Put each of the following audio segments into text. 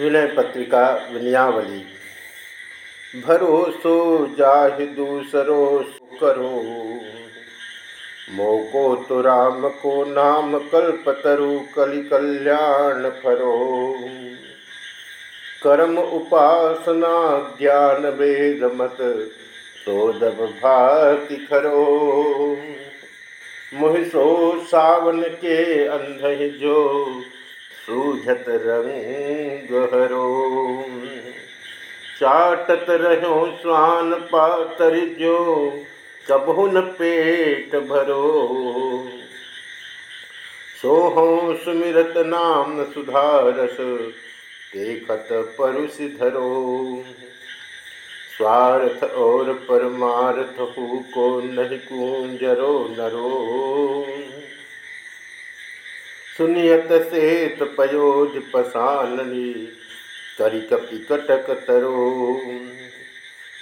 विनय पत्रिका विनयावली। भरोसो जाहि दूसरो करो। मोको तो राम को नाम कल्पतरु कलि कल्याण फरो। कर्म उपासना ज्ञान वेद मत सोदब भाति खरो। मुहिसो सावन के अंध जो सूझत रंग हरो चाटत रहो स्वान पातर जो कबहुन पेट भरो। सोहो सुमिरत नाम सुधारस, देखत परुष धरो। स्वार्थ और परमार्थ हु को नहीं कुंजरो नरो। सुनियत सेत पयोज पसाननी करिक पिकटक तरो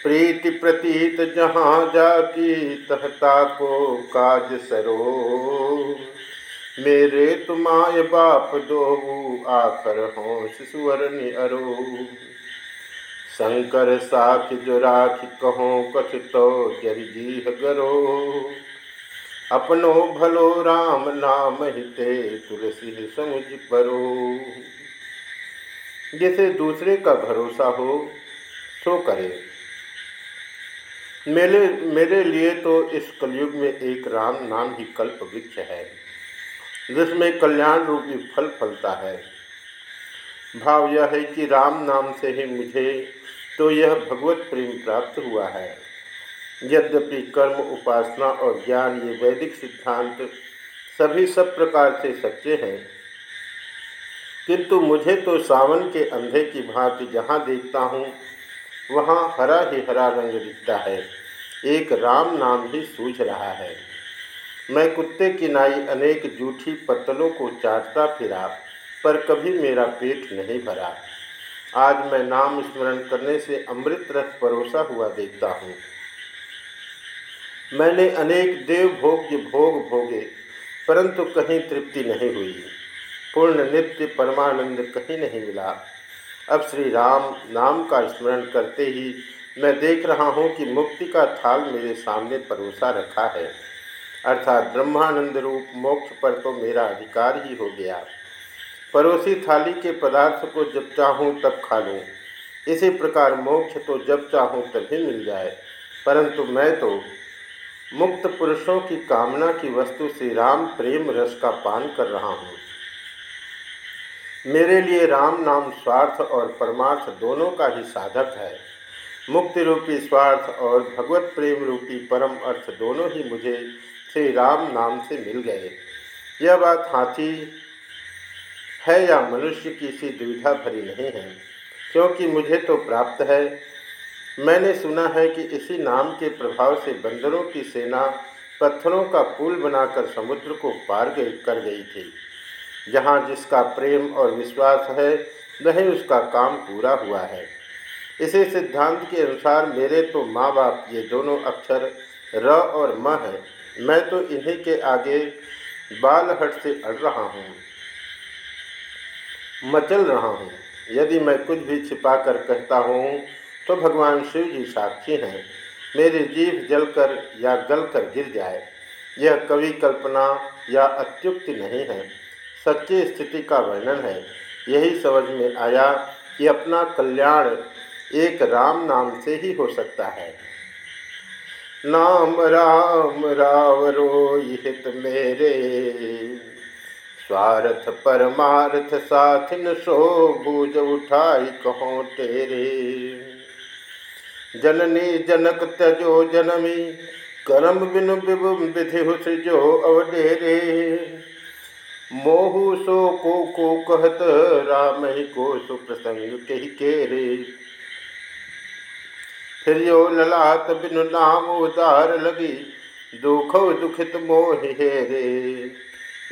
प्रीति प्रतीत जहाँ जाकी तहता को काज सरो मेरे तुमाय बाप दो आखर हो शिशुअर अरो शंकर साख जो राख कहो कथित तो जर जीह गरो अपनो भलो राम नाम हिते तुलसी समुझ परो। जिसे दूसरे का भरोसा हो, सो करे। मेरे मेरे लिए तो इस कलयुग में एक राम नाम ही कल्प वृक्ष है, जिसमें कल्याण रूपी फल फलता है। भाव यह है कि राम नाम से ही मुझे तो यह भगवत प्रेम प्राप्त हुआ है। यद्यपि कर्म, उपासना और ज्ञान ये वैदिक सिद्धांत सभी सब प्रकार से सच्चे हैं, किंतु मुझे तो सावन के अंधे की भांति जहाँ देखता हूँ, वहाँ हरा ही हरा रंग दिखता है। एक राम नाम ही सूझ रहा है। मैं कुत्ते की नाई अनेक जूठी पत्तलों को चाटता फिरा, पर कभी मेरा पेट नहीं भरा। आज मैं नाम स्मरण करने से अमृत रस परोसा हुआ देखता हूँ। मैंने अनेक देव भोग्य भोग भोगे, परंतु कहीं तृप्ति नहीं हुई। पूर्ण नित्य परमानंद कहीं नहीं मिला। अब श्री राम नाम का स्मरण करते ही मैं देख रहा हूँ कि मुक्ति का थाल मेरे सामने परोसा रखा है। अर्थात ब्रह्मानंद रूप मोक्ष पर तो मेरा अधिकार ही हो गया। पड़ोसी थाली के पदार्थ को जब चाहूँ तब खा लूँ। इसी प्रकार मोक्ष तो जब चाहूँ तभी मिल जाए। परंतु मैं तो मुक्त पुरुषों की कामना की वस्तु श्री राम प्रेम रस का पान कर रहा हूँ। मेरे लिए राम नाम स्वार्थ और परमार्थ दोनों का ही साधक है। मुक्ति रूपी स्वार्थ और भगवत प्रेम रूपी परम अर्थ दोनों ही मुझे श्री राम नाम से मिल गए। यह बात हाथी है या मनुष्य की सी दुविधा भरी नहीं है, क्योंकि मुझे तो प्राप्त है मैंने सुना है कि इसी नाम के प्रभाव से बंदरों की सेना पत्थरों का पुल बनाकर समुद्र को पार गई, कर गई थी। जहाँ जिसका प्रेम और विश्वास है, वही उसका काम पूरा हुआ है। इसी सिद्धांत के अनुसार मेरे तो माँ बाप ये दोनों अक्षर र और म है। मैं तो इन्हीं के आगे बालहट से अड़ रहा हूँ, मचल रहा हूँ। यदि मैं कुछ भी छिपा कर कहता हूँ तो भगवान शिव जी साक्षी हैं। मेरी जीभ जलकर या गलकर गिर जाए, यह कवि कल्पना या अत्युक्ति नहीं है। सच्ची स्थिति का वर्णन है। यही समझ में आया कि अपना कल्याण एक राम नाम से ही हो सकता है। नाम राम रावरो हित मेरे, स्वार्थ परमार्थ साथिन सो बूझ उठाई कहो तेरे। जननी जनक त्यजो जनमी। करम बिनु विधि सृजो अवडेरे मोहु सो को को कहत, राम ही को सुप्रसंग कही के रे फिर यो ललात बिनु नाम उदार लगी, दुख दुखित मोह हे रे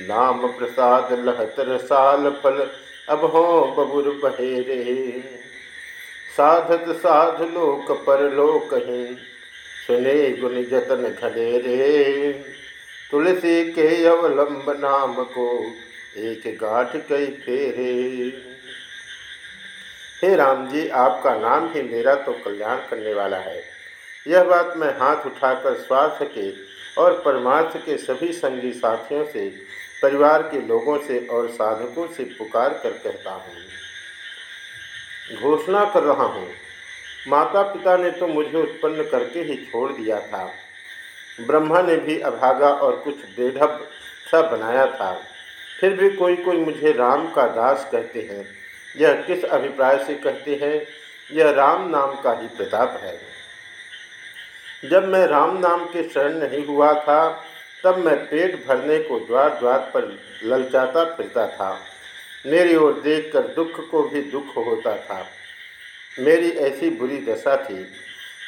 नाम प्रसाद लहत रसाल फल, अब हो बबुर बहेरे। साधत साध लोक पर लोक ही। सुने गुण जतन रे तुलसी के अवलंब नाम को एक गाठ कई फेरे। हे राम जी, आपका नाम ही मेरा तो कल्याण करने वाला है। यह बात मैं हाथ उठाकर स्वार्थ के और परमार्थ के सभी संगी साथियों से, परिवार के लोगों से और साधकों से पुकार कर कहता हूँ। घोषणा कर रहा हूँ। माता पिता ने तो मुझे उत्पन्न करके ही छोड़ दिया था। ब्रह्मा ने भी अभागा और कुछ बेढब सा बनाया था। फिर भी कोई कोई मुझे राम का दास कहते हैं। यह किस अभिप्राय से कहते हैं? यह राम नाम का ही प्रताप है। जब मैं राम नाम के शरण नहीं हुआ था, तब मैं पेट भरने को द्वार द्वार पर ललचाता फिरता था। मेरी ओर देखकर दुख को भी दुख होता था। मेरी ऐसी बुरी दशा थी।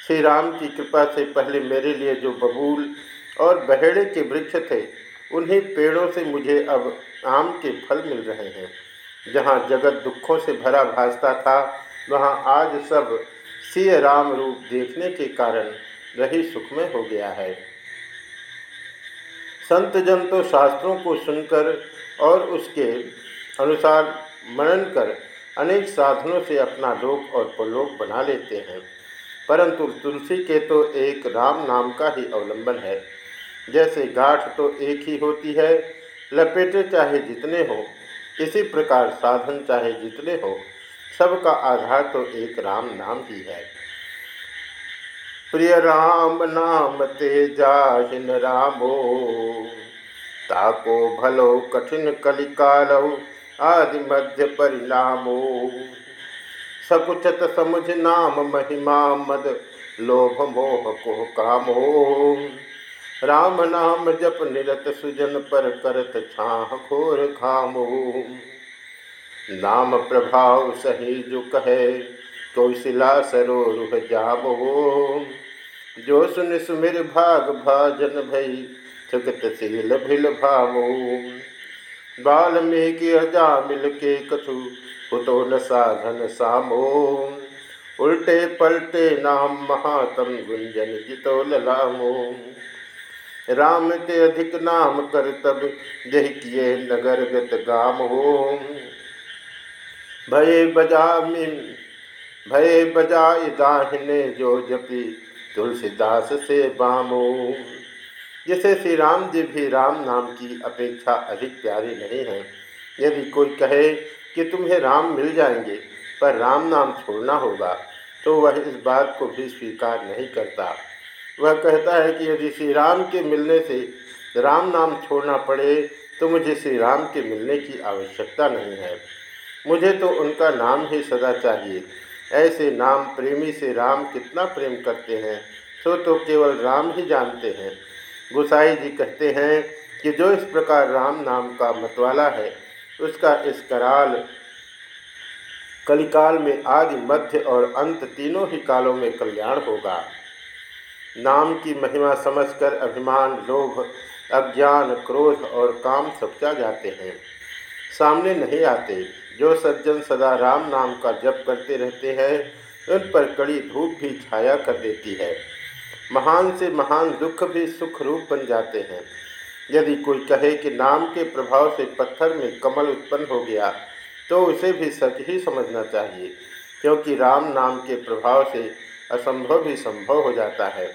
श्री राम की कृपा से पहले मेरे लिए जो बबूल और बहेड़े के वृक्ष थे, उन्हीं पेड़ों से मुझे अब आम के फल मिल रहे हैं। जहाँ जगत दुखों से भरा भासता था, वहाँ आज सब सिय राम रूप देखने के कारण रही सुखमय हो गया है। संत जन तो शास्त्रों को सुनकर और उसके अनुसार मनन कर अनेक साधनों से अपना लोक और प्रलोक बना लेते हैं। परंतु तुलसी के तो एक राम नाम का ही अवलंबन है। जैसे गाठ तो एक ही होती है, लपेटे चाहे जितने हो, इसी प्रकार साधन चाहे जितने हो, सबका आधार तो एक राम नाम ही है। प्रिय राम नाम ते जाहिन रामो, ताको भलो कठिन कलिकालो आदि मध्य परिणामो सकुचत समुझ नाम महिमा, मद, लोभ, मोह को कामो। राम नाम जप निरत सुजन पर करत छाह, घोर खामो नाम प्रभाव सही जो कहे कौशिला सरोह जाबो। जो सुन सुमिर भाग भाजन भई सुगत शील भिल भावो। वाल्मीकि हजा मिल के कछु, पुतो न साधन सामो। उल्टे पलटे नाम महातम गुंजन जितो ललामो राम ते अधिक नाम कर तब जह किए नगर गत गाम। हो भय बजा भय बजाय दाहिने जो जपी तुलसीदास से बामो। जिसे श्री राम जी भी राम नाम की अपेक्षा अधिक प्यारे नहीं हैं। यदि कोई कहे कि तुम्हें राम मिल जाएँगे, पर राम नाम छोड़ना होगा तो वह इस बात को भी स्वीकार नहीं करता। वह कहता है कि यदि श्री राम के मिलने से राम नाम छोड़ना पड़े तो मुझे श्री राम के मिलने की आवश्यकता नहीं है। मुझे तो उनका नाम ही सदा चाहिए। ऐसे नाम प्रेमी से राम कितना प्रेम करते हैं, सो तो केवल राम ही जानते हैं। गुसाई जी कहते हैं कि जो इस प्रकार राम नाम का मतवाला है, उसका इस कराल कलिकाल में आदि मध्य और अंत तीनों ही कालों में कल्याण होगा। नाम की महिमा समझकर अभिमान, लोभ, अज्ञान, क्रोध और काम सबचा जाते हैं। सामने नहीं आते, जो सज्जन सदा राम नाम का जप करते रहते हैं, उन पर कड़ी धूप भी छाया कर देती है। महान से महान दुख भी सुख रूप बन जाते हैं। यदि कोई कहे कि नाम के प्रभाव से पत्थर में कमल उत्पन्न हो गया तो उसे भी सच ही समझना चाहिए, क्योंकि राम नाम के प्रभाव से असंभव भी संभव हो जाता है।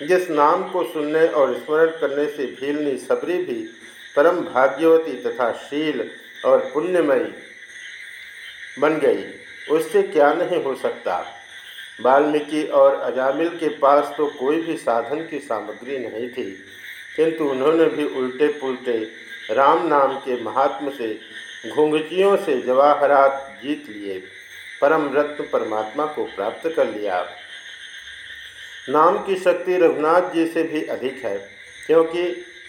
जिस नाम को सुनने और स्मरण करने से भीलनी सबरी भी परम भाग्यवती तथा शील और पुण्यमयी बन गई, उससे क्या नहीं हो सकता? वाल्मीकि और अजामिल के पास तो कोई भी साधन की सामग्री नहीं थी, किंतु उन्होंने भी उल्टे पुलटे राम नाम के महात्म से, घुंघचियों से जवाहरात जीत लिए, परम रत्न परमात्मा को प्राप्त कर लिया। नाम की शक्ति रघुनाथ जी से भी अधिक है, क्योंकि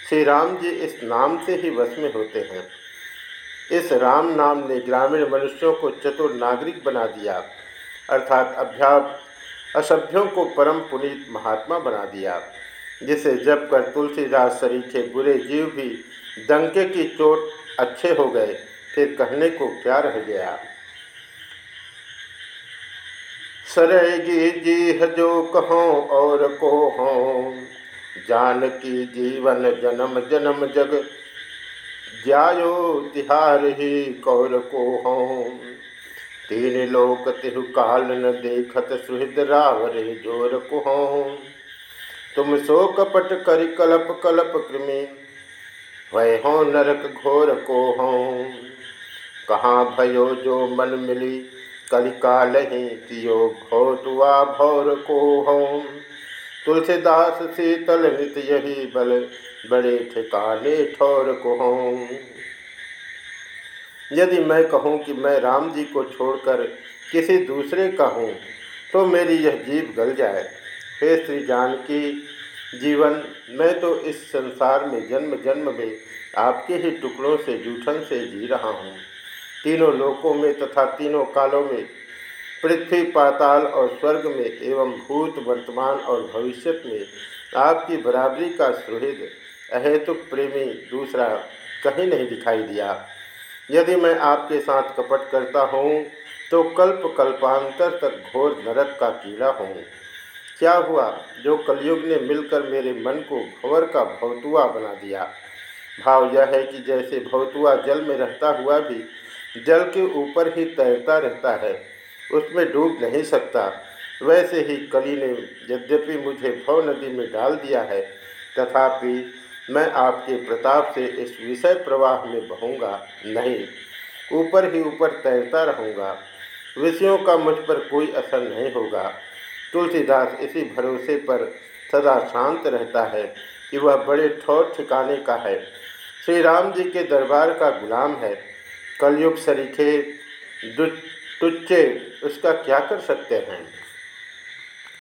श्री राम जी इस नाम से ही वश में होते हैं। इस राम नाम ने ग्रामीण मनुष्यों को चतुर नागरिक बना दिया। अर्थात अभ्यास असभ्यों को परम पुनीत महात्मा बना दिया, जिसे जब कर तुलसीदास सरीखे बुरे जीव भी दंके की चोट अच्छे हो गए, फिर कहने को क्या रह गया? सरेगी जी हजो कहो और को हो जान की जीवन जन्म जन्म जग, ज्यायो तिहार ही कौर को हों तीन लोक तिहु काल न देखत सुहृद रावरे ज़ोर कुहो। तुम सो कपट कर कलप कलप कृमि वह हो नरक घोर को हो कहाँ भयो जो मन मिली कलिकाल ही तियो भौतुआ भौर को हो तुलसीदास शीतल यही बल, बड़े ठिकाने ठोर को हो यदि मैं कहूँ कि मैं राम जी को छोड़कर किसी दूसरे का हूँ तो मेरी यह जीव गल जाए। हे श्री जानकी जीवन, मैं तो इस संसार में जन्म जन्म में आपके ही टुकड़ों से, जूठन से जी रहा हूँ। तीनों लोकों में तथा तीनों कालों में, पृथ्वी पाताल और स्वर्ग में एवं भूत वर्तमान और भविष्य में आपकी बराबरी का सुहृद, अहेतुक प्रेमी दूसरा कहीं नहीं दिखाई दिया। यदि मैं आपके साथ कपट करता हूँ तो कल्प कल्पांतर तक घोर नरक का कीड़ा हूँ। क्या हुआ जो कलयुग ने मिलकर मेरे मन को भंवर का भवतुआ बना दिया? भाव यह है कि जैसे भवतुआ जल में रहता हुआ भी जल के ऊपर ही तैरता रहता है, उसमें डूब नहीं सकता। वैसे ही कली ने यद्यपि मुझे भव नदी में डाल दिया है, तथापि मैं आपके प्रताप से इस विषय प्रवाह में बहूँगा नहीं, ऊपर ही ऊपर तैरता रहूँगा। विषयों का मुझ पर कोई असर नहीं होगा। तुलसीदास इसी भरोसे पर सदा शांत रहता है कि वह बड़े ठोर ठिकाने का है। श्री राम जी के दरबार का गुलाम है। कलयुग सरीखे तुच्चे उसका क्या कर सकते हैं?